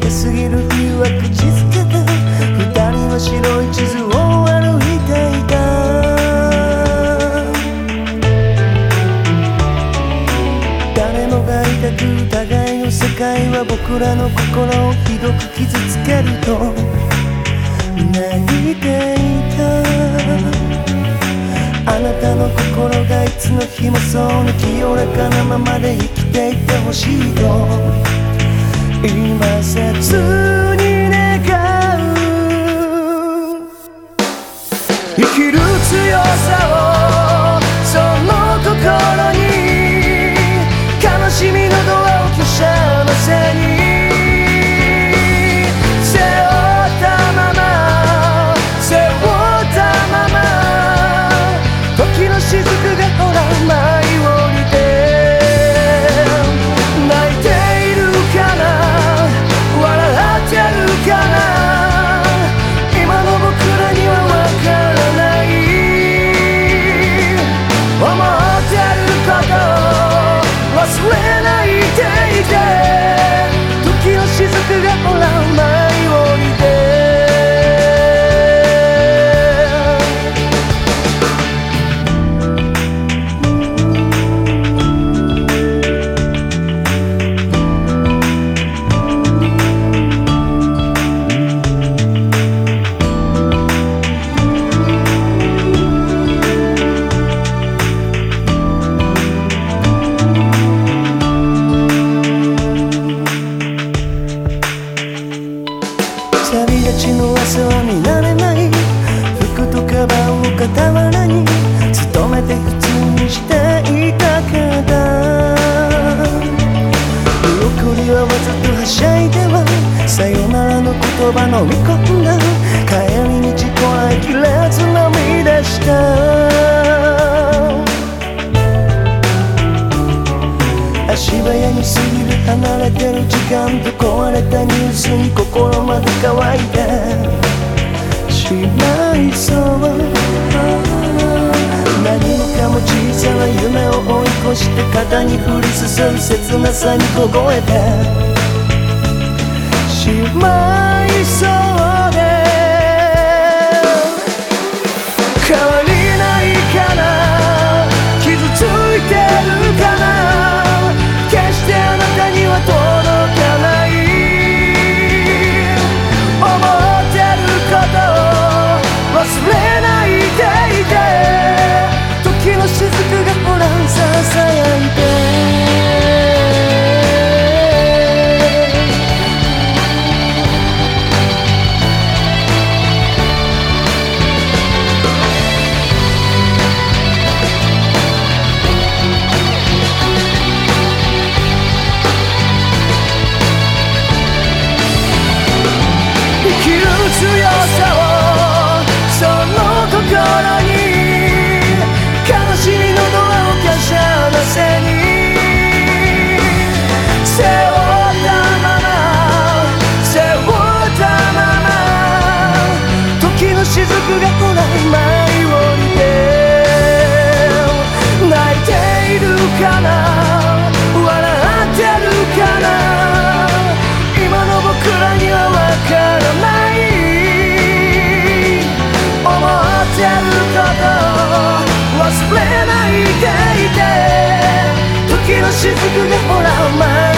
げすぎる理由は口づけた二人は白い地図を歩いていた。誰もが痛く疑いの世界は僕らの心をひどく傷つけると泣いていた。あなたの心がいつの日もそうに清らかなままで生きていてほしいと。今切に願う生きる強さ旅立ちの朝は見慣れない。服とカバンを傍らに。努めて普通にしていたから。見送りはわざとはしゃいでは。さよならの言葉飲み込んだ帰り道こらえきれず涙した。足早に過ぎる離れてる時間と壊れたニュースに心まで乾いて。しまいそう。何もかも小さな夢を追い越して肩に降り注ぐ切なさに凍えて。しまいそう。笑ってるかな今の僕らにはわからない思ってること忘れないでいて時の雫がほら舞